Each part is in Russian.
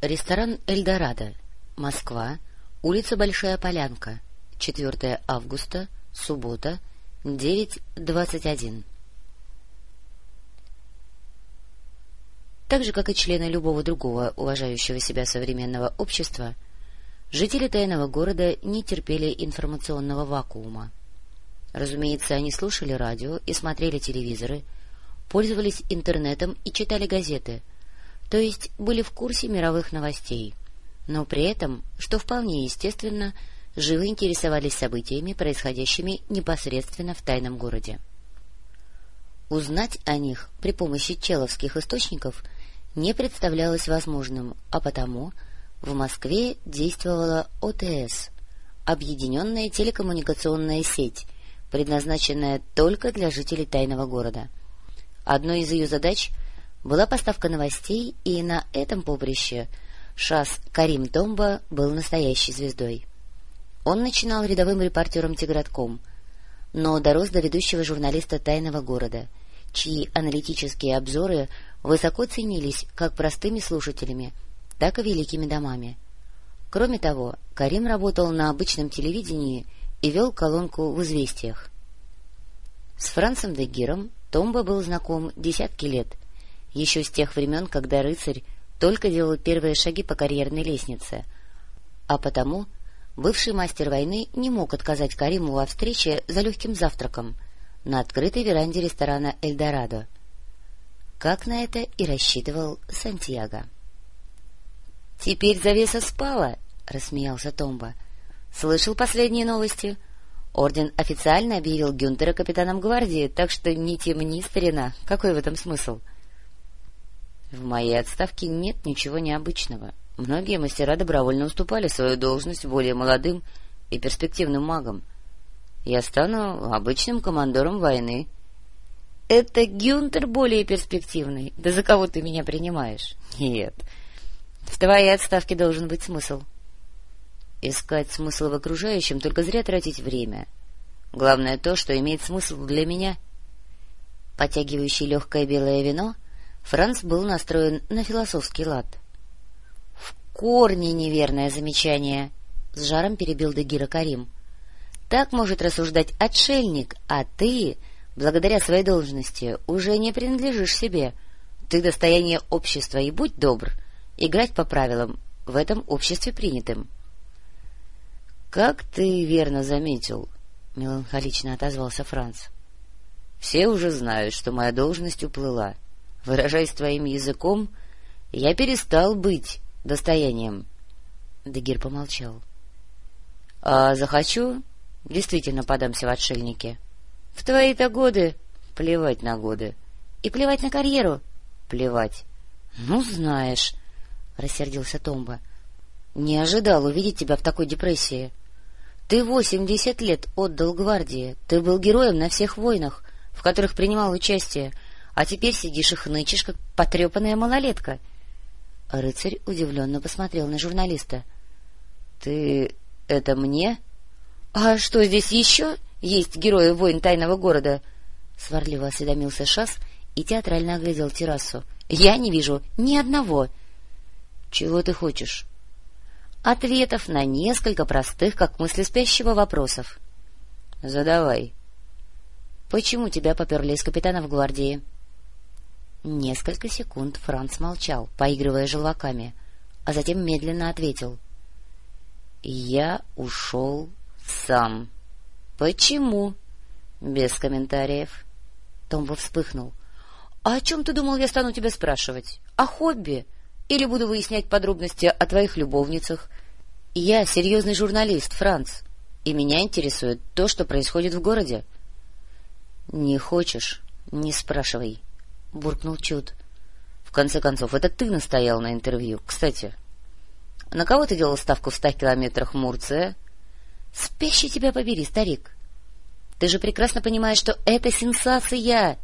Ресторан «Эльдорадо», Москва, улица Большая Полянка, 4 августа, суббота, 9.21. Так же, как и члены любого другого уважающего себя современного общества, жители тайного города не терпели информационного вакуума. Разумеется, они слушали радио и смотрели телевизоры, пользовались интернетом и читали газеты — то есть были в курсе мировых новостей, но при этом, что вполне естественно, живо интересовались событиями, происходящими непосредственно в тайном городе. Узнать о них при помощи человских источников не представлялось возможным, а потому в Москве действовала ОТС — Объединенная телекоммуникационная сеть, предназначенная только для жителей тайного города. Одной из ее задач — была поставка новостей, и на этом поприще Шас Карим Томба был настоящей звездой. Он начинал рядовым репортером «Тигратком», но дорос до ведущего журналиста «Тайного города», чьи аналитические обзоры высоко ценились как простыми слушателями, так и великими домами. Кроме того, Карим работал на обычном телевидении и вел колонку в «Известиях». С Францем де Гиром Томба был знаком десятки лет — еще с тех времен, когда рыцарь только делал первые шаги по карьерной лестнице, а потому бывший мастер войны не мог отказать Кариму во встрече за легким завтраком на открытой веранде ресторана «Эльдорадо». Как на это и рассчитывал Сантьяго. — Теперь завеса спала, — рассмеялся Томба. — Слышал последние новости? Орден официально объявил Гюнтера капитаном гвардии, так что не темни, старина. Какой в этом смысл? — в моей отставке нет ничего необычного. Многие мастера добровольно уступали свою должность более молодым и перспективным магам. Я стану обычным командором войны. — Это Гюнтер более перспективный. Да за кого ты меня принимаешь? — Нет. В твоей отставке должен быть смысл. Искать смысл в окружающем, только зря тратить время. Главное то, что имеет смысл для меня. Потягивающий легкое белое вино — Франц был настроен на философский лад. — В корне неверное замечание! — с жаром перебил Дагира Карим. — Так может рассуждать отшельник, а ты, благодаря своей должности, уже не принадлежишь себе. Ты достояние общества, и будь добр, играть по правилам, в этом обществе принятым. — Как ты верно заметил, — меланхолично отозвался Франц. — Все уже знают, что моя должность уплыла. — Выражаясь твоим языком, я перестал быть достоянием. Дагир помолчал. — А захочу, действительно подамся в отшельники. — В твои-то годы плевать на годы. И плевать на карьеру плевать. — Ну, знаешь, — рассердился Томба, — не ожидал увидеть тебя в такой депрессии. Ты восемьдесят лет отдал гвардии, ты был героем на всех войнах, в которых принимал участие, — а теперь сидишь и хнычешь, как потрепанная малолетка. Рыцарь удивленно посмотрел на журналиста. — Ты это мне? — А что, здесь еще есть герои войн тайного города? — сварливо осведомился Шас и театрально оглядел террасу. — Я не вижу ни одного. — Чего ты хочешь? — Ответов на несколько простых, как мысли спящего, вопросов. — Задавай. — Почему тебя поперли из капитана в гвардии? — Несколько секунд Франц молчал, поигрывая желваками, а затем медленно ответил. — Я ушел сам. — Почему? — Без комментариев. Томбо вспыхнул. — А о чем ты думал, я стану тебя спрашивать? О хобби? Или буду выяснять подробности о твоих любовницах? Я серьезный журналист, Франц, и меня интересует то, что происходит в городе. — Не хочешь — не спрашивай. —— буркнул Чуд. — В конце концов, это ты настоял на интервью. Кстати, на кого ты делал ставку в ста километрах Мурция? — Спящий тебя побери, старик. Ты же прекрасно понимаешь, что это сенсация.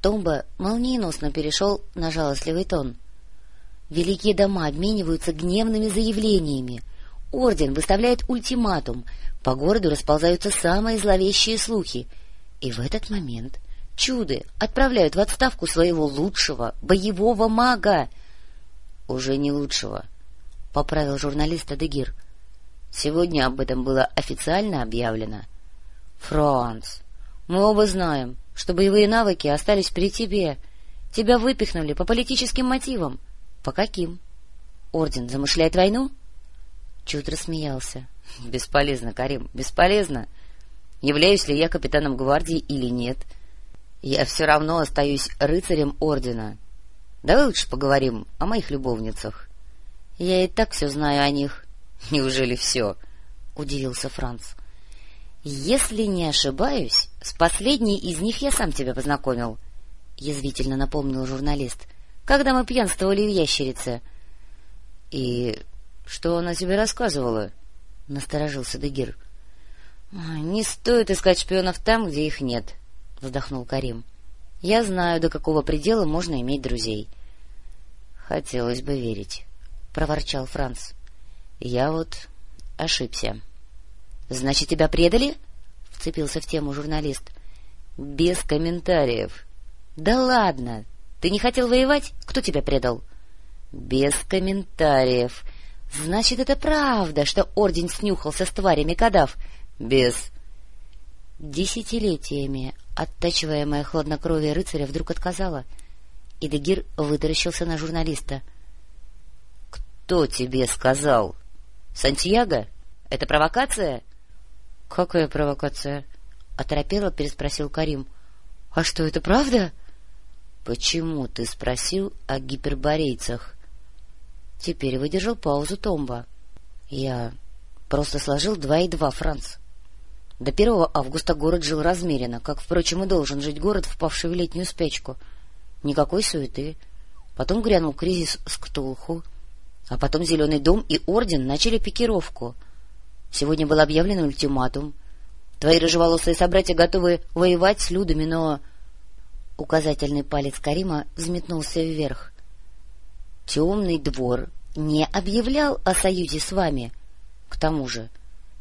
Томба молниеносно перешел на жалостливый тон. Великие дома обмениваются гневными заявлениями. Орден выставляет ультиматум. По городу расползаются самые зловещие слухи. И в этот момент чуды отправляют в отставку своего лучшего боевого мага. — Уже не лучшего, — поправил журналист Адегир. — Сегодня об этом было официально объявлено. — Франц, мы оба знаем, что боевые навыки остались при тебе. Тебя выпихнули по политическим мотивам. — По каким? Орден замышляет войну? Чуд рассмеялся. — Бесполезно, Карим, бесполезно. Являюсь ли я капитаном гвардии или нет, я все равно остаюсь рыцарем ордена. Давай лучше поговорим о моих любовницах. Я и так все знаю о них. Неужели все? — удивился Франц. — Если не ошибаюсь, с последней из них я сам тебя познакомил, — язвительно напомнил журналист, — когда мы пьянствовали в ящерице. — И что она тебе рассказывала? — насторожился Дегир. — Не стоит искать шпионов там, где их нет, — вздохнул Карим. — Я знаю, до какого предела можно иметь друзей. — Хотелось бы верить, — проворчал Франц. — Я вот ошибся. — Значит, тебя предали? — вцепился в тему журналист. — Без комментариев. — Да ладно! Ты не хотел воевать? Кто тебя предал? — Без комментариев. — Значит, это правда, что орден снюхался с тварями кадав? Без... Десятилетиями оттачиваемое хладнокровие рыцаря вдруг отказало, и Дегир вытаращился на журналиста. — Кто тебе сказал? Сантьяго? Это провокация? — Какая провокация? — оторопело переспросил Карим. — А что, это правда? — Почему ты спросил о гиперборейцах? Теперь выдержал паузу Томба. Я просто сложил два и два, Франц. До первого августа город жил размеренно, как, впрочем, и должен жить город, впавший в летнюю спячку. Никакой суеты. Потом грянул кризис с Ктулху, а потом Зеленый дом и Орден начали пикировку. Сегодня был объявлен ультиматум. Твои рыжеволосые собратья готовы воевать с людами, но... Указательный палец Карима взметнулся вверх. Темный двор не объявлял о союзе с вами. К тому же,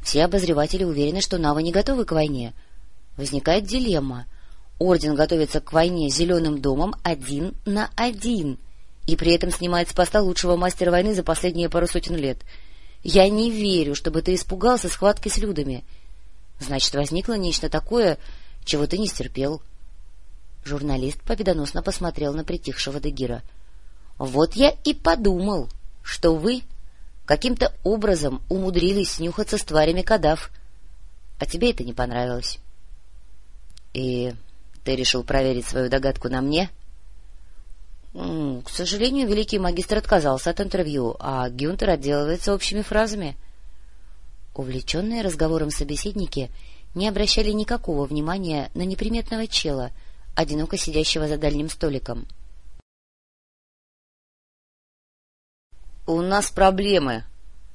все обозреватели уверены, что Навы не готовы к войне. Возникает дилемма. Орден готовится к войне с Зеленым домом один на один, и при этом снимает с поста лучшего мастера войны за последние пару сотен лет. Я не верю, чтобы ты испугался схватки с людами. Значит, возникло нечто такое, чего ты не стерпел. Журналист победоносно посмотрел на притихшего Дегира —— Вот я и подумал, что вы каким-то образом умудрились снюхаться с тварями кадав, а тебе это не понравилось. — И ты решил проверить свою догадку на мне? — К сожалению, великий магистр отказался от интервью, а Гюнтер отделывается общими фразами. Увлеченные разговором собеседники не обращали никакого внимания на неприметного чела, одиноко сидящего за дальним столиком. —— У нас проблемы.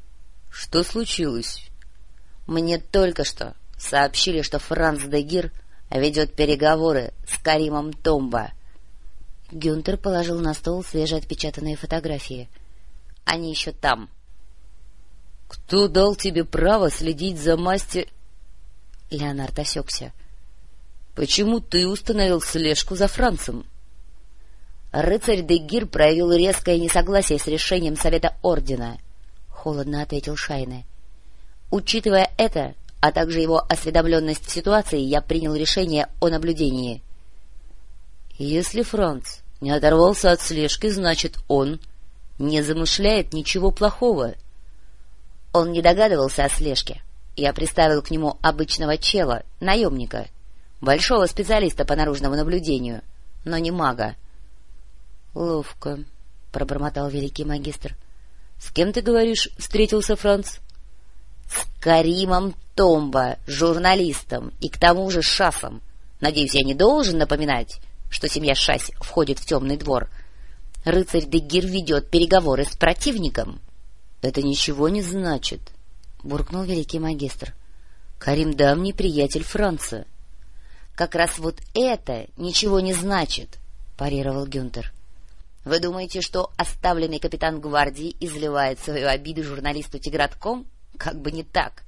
— Что случилось? — Мне только что сообщили, что Франц Дегир ведет переговоры с Каримом Томба. Гюнтер положил на стол свежеотпечатанные фотографии. — Они еще там. — Кто дал тебе право следить за мастер... Леонард осекся. — Почему ты установил слежку за Францем? — Рыцарь Дегир проявил резкое несогласие с решением Совета Ордена, — холодно ответил Шайне. Учитывая это, а также его осведомленность в ситуации, я принял решение о наблюдении. Если Франц не оторвался от слежки, значит, он не замышляет ничего плохого. Он не догадывался о слежке. Я приставил к нему обычного чела, наемника, большого специалиста по наружному наблюдению, но не мага. — Ловко, — пробормотал великий магистр. — С кем, ты говоришь, встретился Франц? — С Каримом Томба, журналистом, и к тому же Шасом. Надеюсь, я не должен напоминать, что семья Шась входит в темный двор. Рыцарь Дегир ведет переговоры с противником. — Это ничего не значит, — буркнул великий магистр. — Карим давний приятель Франца. — Как раз вот это ничего не значит, — парировал Гюнтер. — вы думаете, что оставленный капитан гвардии изливает свою обиду журналисту Тигратком? Как бы не так.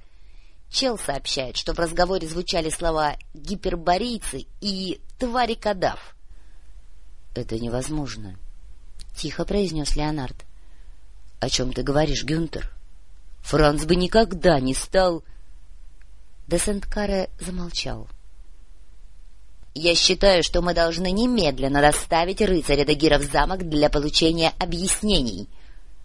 Чел сообщает, что в разговоре звучали слова «гиперборейцы» и «твари кадав». — Это невозможно, — тихо произнес Леонард. о чем ты говоришь, Гюнтер? Франц бы никогда не стал... Де Сент-Каре замолчал. — Я считаю, что мы должны немедленно доставить рыцаря Дагира в замок для получения объяснений.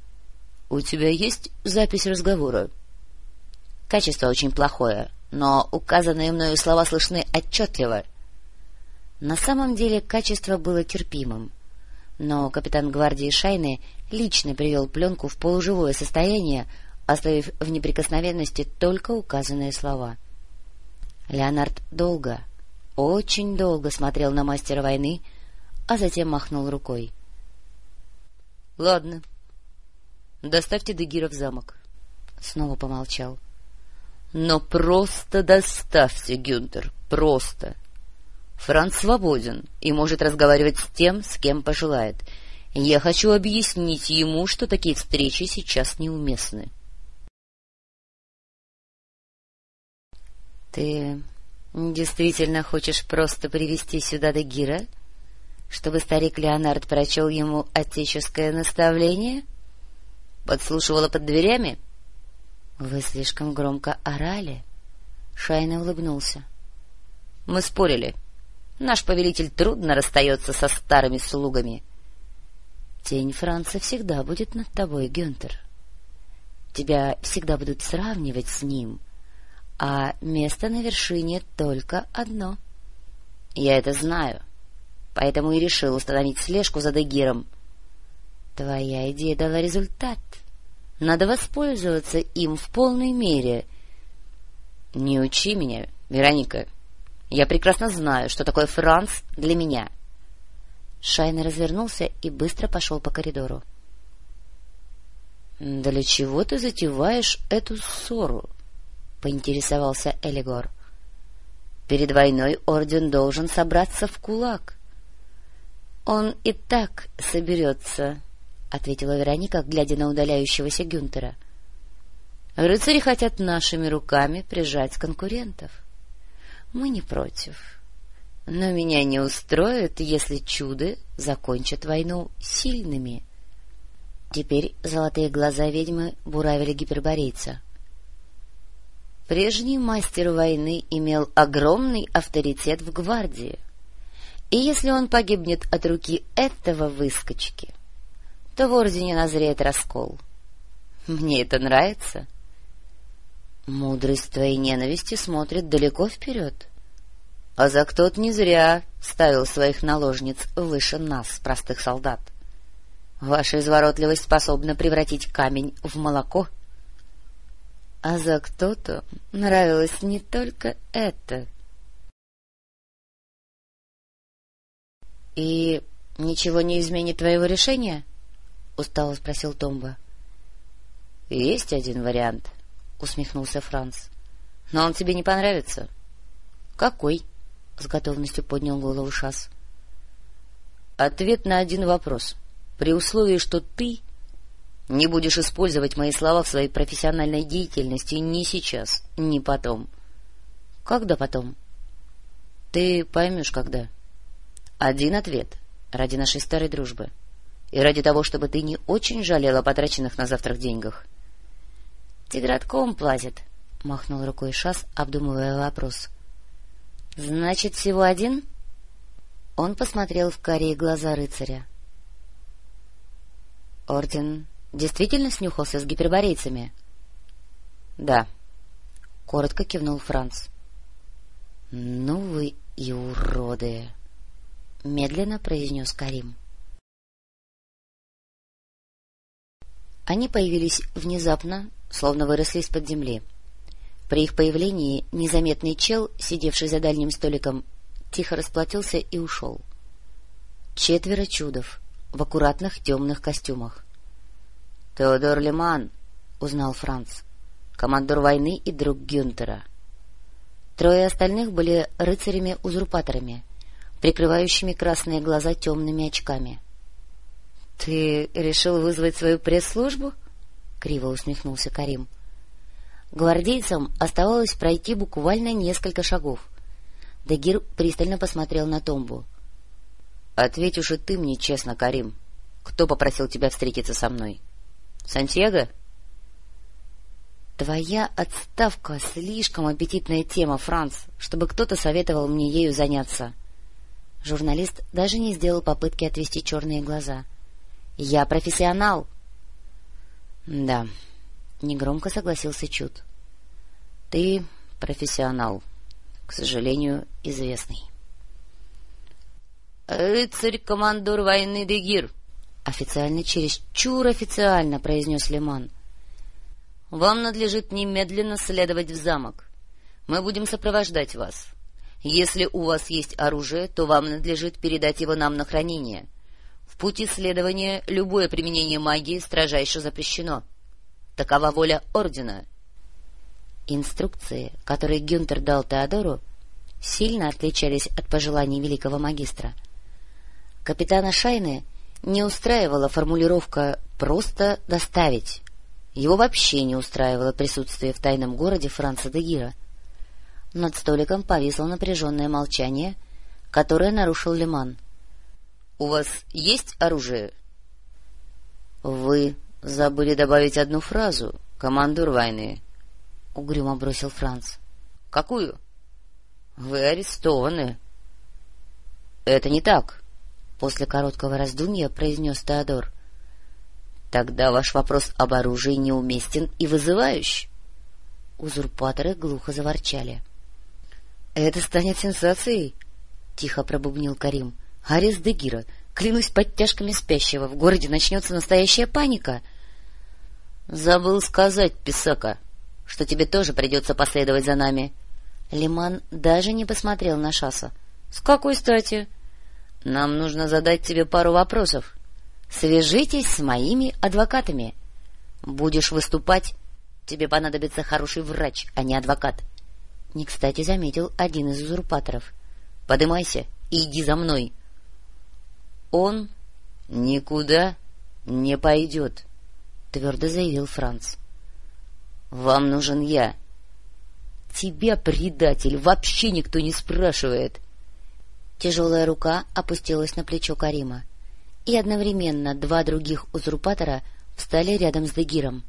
— У тебя есть запись разговора? — Качество очень плохое, но указанные мною слова слышны отчетливо. На самом деле качество было терпимым, но капитан гвардии Шайны лично привел пленку в полуживое состояние, оставив в неприкосновенности только указанные слова. Леонард долго, очень долго смотрел на мастера войны, а затем махнул рукой. — Ладно, доставьте Дегира в замок. Снова помолчал. — Но просто доставьте, Гюнтер, просто. Франц свободен и может разговаривать с тем, с кем пожелает. Я хочу объяснить ему, что такие встречи сейчас неуместны. — Ты действительно хочешь просто привести сюда Дагира, чтобы старик Леонард прочел ему отеческое наставление? Подслушивала под дверями? — Вы слишком громко орали. Шайна улыбнулся. — Мы спорили. Наш повелитель трудно расстается со старыми слугами. Тень Франца всегда будет над тобой, Гюнтер. Тебя всегда будут сравнивать с ним — а место на вершине только одно. Я это знаю, поэтому и решил установить слежку за Дегиром. Твоя идея дала результат. Надо воспользоваться им в полной мере. Не учи меня, Вероника. Я прекрасно знаю, что такое Франц для меня. Шайна развернулся и быстро пошел по коридору. — Для чего ты затеваешь эту ссору? — поинтересовался Элигор. — Перед войной орден должен собраться в кулак. — Он и так соберется, — ответила Вероника, глядя на удаляющегося Гюнтера. — Рыцари хотят нашими руками прижать конкурентов. Мы не против. Но меня не устроит, если чуды закончат войну сильными. Теперь золотые глаза ведьмы буравили гиперборейца — Прежний мастер войны имел огромный авторитет в гвардии, и если он погибнет от руки этого выскочки, то в ордене назреет раскол. Мне это нравится. Мудрость твоей ненависти смотрит далеко вперед. А за кто не зря ставил своих наложниц выше нас, простых солдат. Ваша изворотливость способна превратить камень в молоко — а за кто-то нравилось не только это. — И ничего не изменит твоего решения? — устало спросил Томба. — Есть один вариант, — усмехнулся Франц. — Но он тебе не понравится. — Какой? — с готовностью поднял голову Шас. — Ответ на один вопрос. При условии, что ты не будешь использовать мои слова в своей профессиональной деятельности ни сейчас, ни потом. — Когда потом? — Ты поймешь, когда. Один ответ ради нашей старой дружбы и ради того, чтобы ты не очень жалела о потраченных на завтрак деньгах. — Тигратком платит, — махнул рукой Шас, обдумывая вопрос. — Значит, всего один? Он посмотрел в карие глаза рыцаря. — Орден действительно снюхался с гиперборейцами? — Да, — коротко кивнул Франц. — Ну вы и уроды! — медленно произнес Карим. Они появились внезапно, словно выросли из-под земли. При их появлении незаметный чел, сидевший за дальним столиком, тихо расплатился и ушел. Четверо чудов в аккуратных темных костюмах. Теодор Леман, — узнал Франц, — командор войны и друг Гюнтера. Трое остальных были рыцарями-узурпаторами, прикрывающими красные глаза темными очками. — Ты решил вызвать свою пресс-службу? — криво усмехнулся Карим. Гвардейцам оставалось пройти буквально несколько шагов. Дагир пристально посмотрел на Томбу. — Ответь уже ты мне честно, Карим. Кто попросил тебя встретиться со мной? — Сантьяго? Твоя отставка — слишком аппетитная тема, Франц, чтобы кто-то советовал мне ею заняться. Журналист даже не сделал попытки отвести черные глаза. — Я профессионал. — Да, — негромко согласился Чуд. — Ты профессионал, к сожалению, известный. — Рыцарь-командор войны Дегир! — официально через чур официально произнес Лиман. — вам надлежит немедленно следовать в замок. Мы будем сопровождать вас. Если у вас есть оружие, то вам надлежит передать его нам на хранение. В пути следования любое применение магии строжайше запрещено. Такова воля Ордена. Инструкции, которые Гюнтер дал Теодору, сильно отличались от пожеланий великого магистра. Капитана Шайны не устраивала формулировка «просто доставить». Его вообще не устраивало присутствие в тайном городе Франца де Гира. Над столиком повисло напряженное молчание, которое нарушил Лиман. — У вас есть оружие? — Вы забыли добавить одну фразу, командор войны, — угрюмо бросил Франц. — Какую? — Вы арестованы. — Это не так, — после короткого раздумья произнес Теодор. — Тогда ваш вопрос об оружии неуместен и вызывающий. Узурпаторы глухо заворчали. — Это станет сенсацией, — тихо пробубнил Карим. — Арест Дегира, клянусь подтяжками спящего, в городе начнется настоящая паника. — Забыл сказать, Писака, что тебе тоже придется последовать за нами. Лиман даже не посмотрел на Шаса. — С какой стати? — Нам нужно задать тебе пару вопросов. — Свяжитесь с моими адвокатами. Будешь выступать, тебе понадобится хороший врач, а не адвокат. Не кстати заметил один из узурпаторов. Подымайся и иди за мной. Он никуда не пойдет, твердо заявил Франц. Вам нужен я. Тебя, предатель, вообще никто не спрашивает. Тяжелая рука опустилась на плечо Карима и одновременно два других узурпатора встали рядом с Дегиром.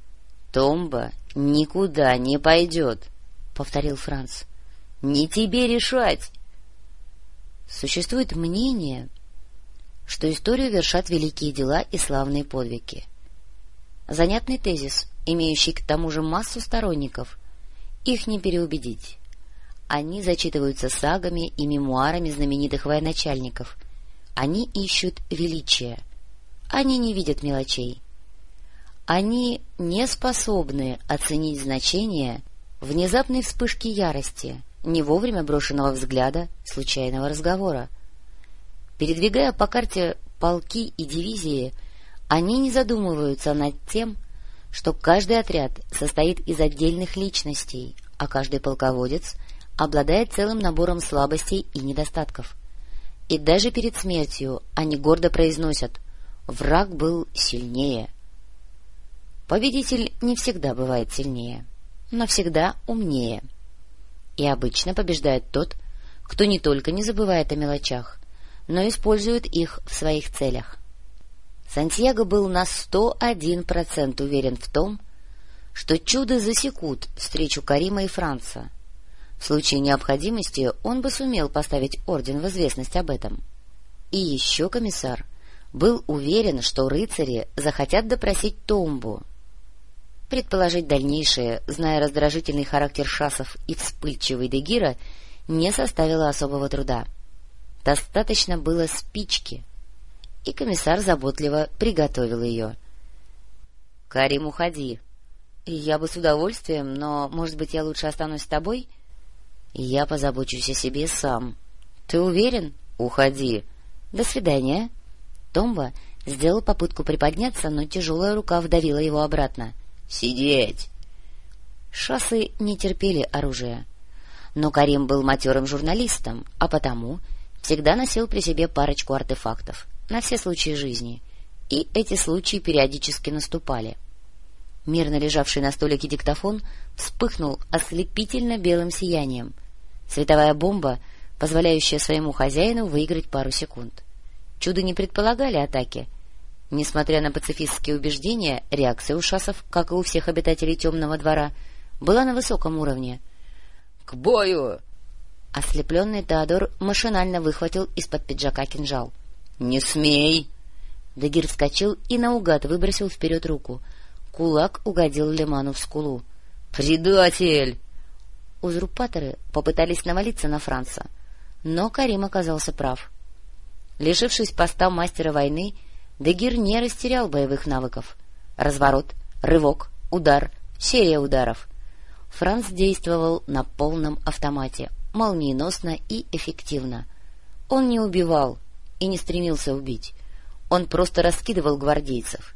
— Томба никуда не пойдет, — повторил Франц. — Не тебе решать! Существует мнение, что историю вершат великие дела и славные подвиги. Занятный тезис, имеющий к тому же массу сторонников. Их не переубедить. Они зачитываются сагами и мемуарами знаменитых военачальников — они ищут величия. Они не видят мелочей. Они не способны оценить значение внезапной вспышки ярости, не вовремя брошенного взгляда, случайного разговора. Передвигая по карте полки и дивизии, они не задумываются над тем, что каждый отряд состоит из отдельных личностей, а каждый полководец обладает целым набором слабостей и недостатков. И даже перед смертью они гордо произносят «враг был сильнее». Победитель не всегда бывает сильнее, но всегда умнее. И обычно побеждает тот, кто не только не забывает о мелочах, но использует их в своих целях. Сантьяго был на сто один процент уверен в том, что чудо засекут встречу Карима и Франца, в случае необходимости он бы сумел поставить орден в известность об этом. И еще комиссар был уверен, что рыцари захотят допросить Томбу. Предположить дальнейшее, зная раздражительный характер шасов и вспыльчивый Дегира, не составило особого труда. Достаточно было спички, и комиссар заботливо приготовил ее. — Карим, уходи. — Я бы с удовольствием, но, может быть, я лучше останусь с тобой? —— Я позабочусь о себе сам. — Ты уверен? — Уходи. — До свидания. Томба сделал попытку приподняться, но тяжелая рука вдавила его обратно. — Сидеть! Шассы не терпели оружия. Но Карим был матерым журналистом, а потому всегда носил при себе парочку артефактов на все случаи жизни, и эти случаи периодически наступали. Мирно лежавший на столике диктофон вспыхнул ослепительно белым сиянием, Световая бомба, позволяющая своему хозяину выиграть пару секунд. Чудо не предполагали атаки, Несмотря на пацифистские убеждения, реакция у шасов, как и у всех обитателей темного двора, была на высоком уровне. — К бою! Ослепленный Теодор машинально выхватил из-под пиджака кинжал. — Не смей! Дагир вскочил и наугад выбросил вперед руку. Кулак угодил Леману в скулу. «Предатель!» Узурпаторы попытались навалиться на Франца, но Карим оказался прав. Лишившись поста мастера войны, Дегир не растерял боевых навыков. Разворот, рывок, удар, серия ударов. Франц действовал на полном автомате, молниеносно и эффективно. Он не убивал и не стремился убить. Он просто раскидывал гвардейцев.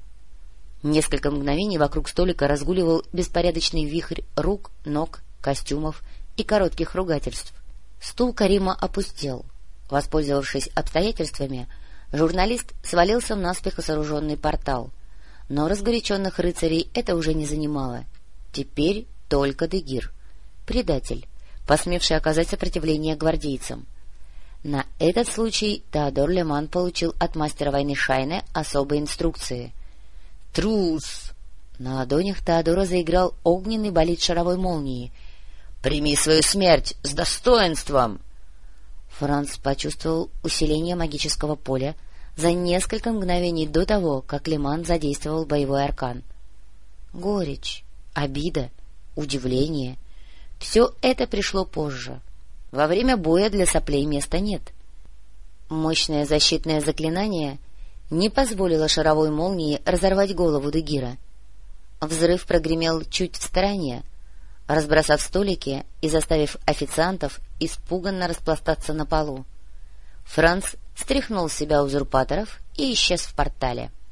Несколько мгновений вокруг столика разгуливал беспорядочный вихрь рук, ног, костюмов и коротких ругательств. Стул Карима опустел. Воспользовавшись обстоятельствами, журналист свалился в наспех сооруженный портал. Но разгоряченных рыцарей это уже не занимало. Теперь только Дегир. Предатель, посмевший оказать сопротивление гвардейцам. На этот случай Теодор Леман получил от мастера войны Шайне особые инструкции. «Трус!» На ладонях Теодора заиграл огненный болид шаровой молнии. «Прими свою смерть с достоинством!» Франц почувствовал усиление магического поля за несколько мгновений до того, как Леман задействовал боевой аркан. Горечь, обида, удивление — все это пришло позже — во время боя для соплей места нет. Мощное защитное заклинание не позволило шаровой молнии разорвать голову Дегира. Взрыв прогремел чуть в стороне, разбросав столики и заставив официантов испуганно распластаться на полу. Франц стряхнул с себя узурпаторов и исчез в портале. —